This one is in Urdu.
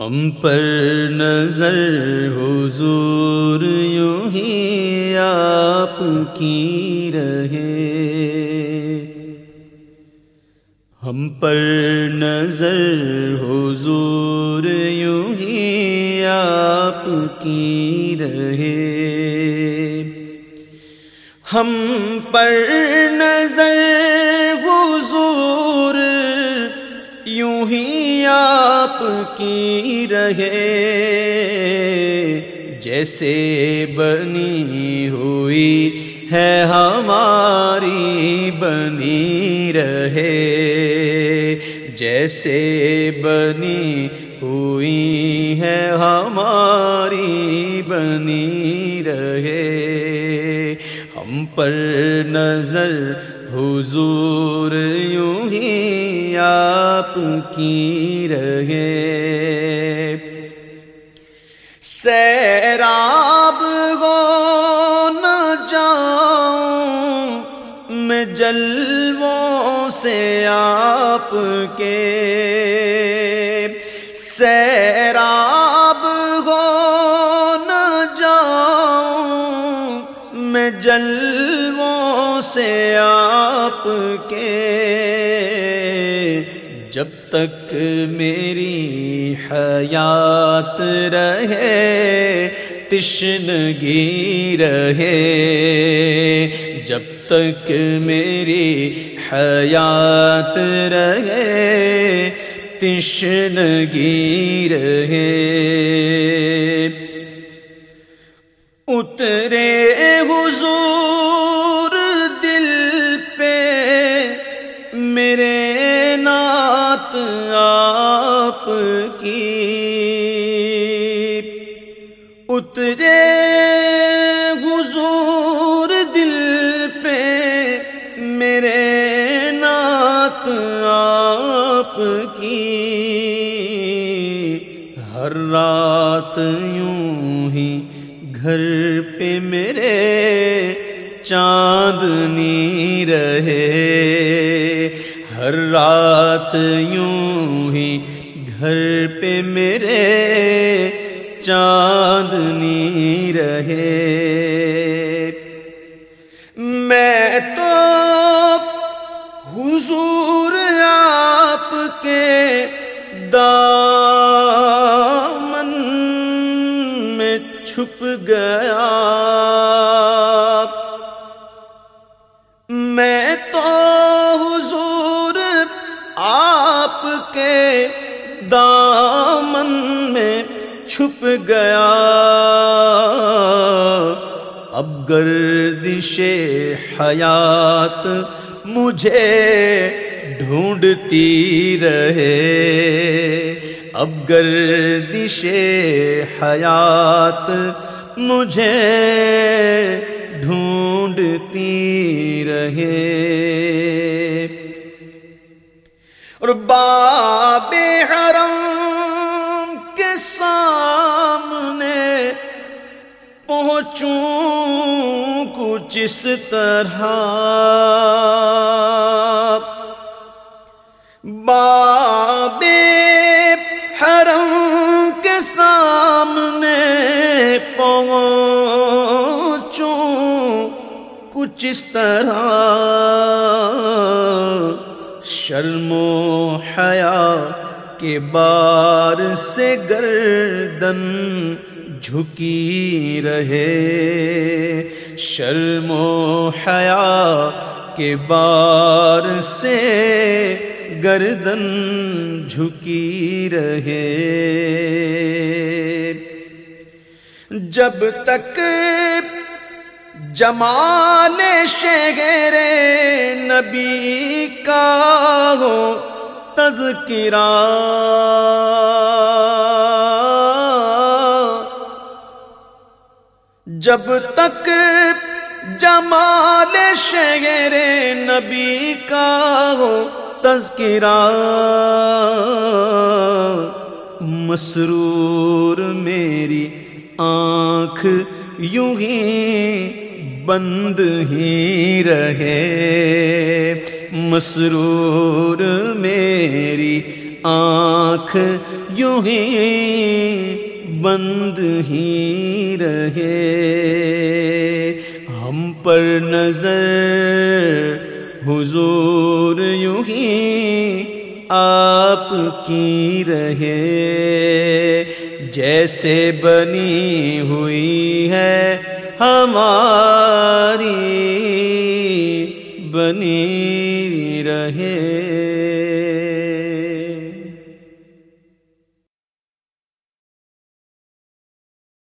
ہم پر نظر حضور یوں ہی آپ کی رہے۔ ہم پر نظر حضور یوں ہی آپ کی رہے۔ ہم پر نظر ہی آپ کی رہے۔ جیسے بنی ہوئی ہے ہماری بنی رہے۔ جیسے بنی ہوئی ہے ہماری بنی پر نظر حضور یوں ہی آپ کی رہے۔ سیراب گو نہ جاؤں میں جلووں سے آپ کے۔ سیراب گو نہ جاؤں میں جلووں سے آپ کے جب تک میری حیات رہے، تشنگی رہے، جب تک میری حیات رہے، تشنگی رہے۔ اترے ہر رات یوں ہی گھر پہ میرے چاندنی رہے۔ ہر رات یوں ہی گھر پہ میرے چاندنی رہے۔ میں تو حضور آپ کے دامن چھپ گیا۔ میں تو حضور آپ کے دامن میں چھپ گیا۔ اب گردش حیات مجھے ڈھونڈتی رہے۔ اب گردش حیات مجھے ڈھونڈتی رہے۔ اور باب حرم کے سامنے پہنچوں کچھ اس طرح۔ پہنچوں کچھ اس طرح شرم و حیا کے بار سے گردن جھکی رہے۔ شرم و حیا کے بار سے گردن جھکی رہے۔ جب تک جمال شہر نبی کا ہو تذکرہ۔ جب تک جمال شہر نبی کا ہو تذکرہ۔ مسرور میری آنکھ یوں ہی بند ہی رہے۔ مسرور میری آنکھ یوں ہی بند ہی رہے۔ ہم پر نظر حضور یوں ہی آپ کی رہے جیسے بنی ہوئی ہے ہماری بنی رہے